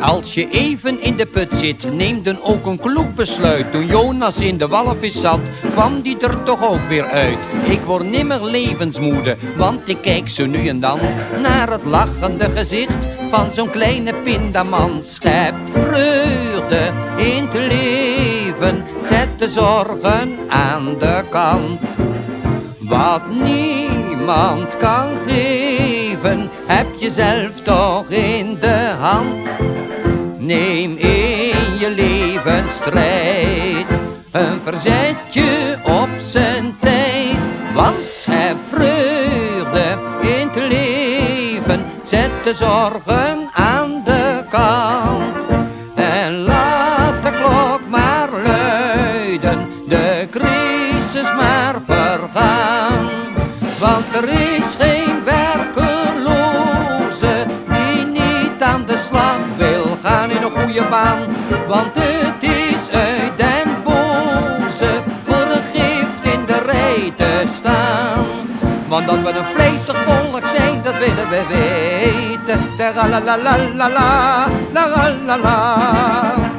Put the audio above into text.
Als je even in de put zit, neem dan ook een kloek besluit. Toen Jonas in de walvis zat, kwam die er toch ook weer uit. Ik word nimmer levensmoede, want ik kijk zo nu en dan naar het lachende gezicht van zo'n kleine pindaman. Schept vreugde in het leven, zet de zorgen aan de kant. Wat niemand kan geven, heb je zelf toch in de hand. Neem in je leven strijd, een verzetje op zijn tijd. Want schep vreugde in het leven, zet de zorgen aan de kant. En laat de klok maar luiden, de crisis maar vergaan. Want er is geen Want het is uit den boze voor een gift in de rij te staan. Want dat we een vletig volk zijn, dat willen we weten. La la la la la la la la la.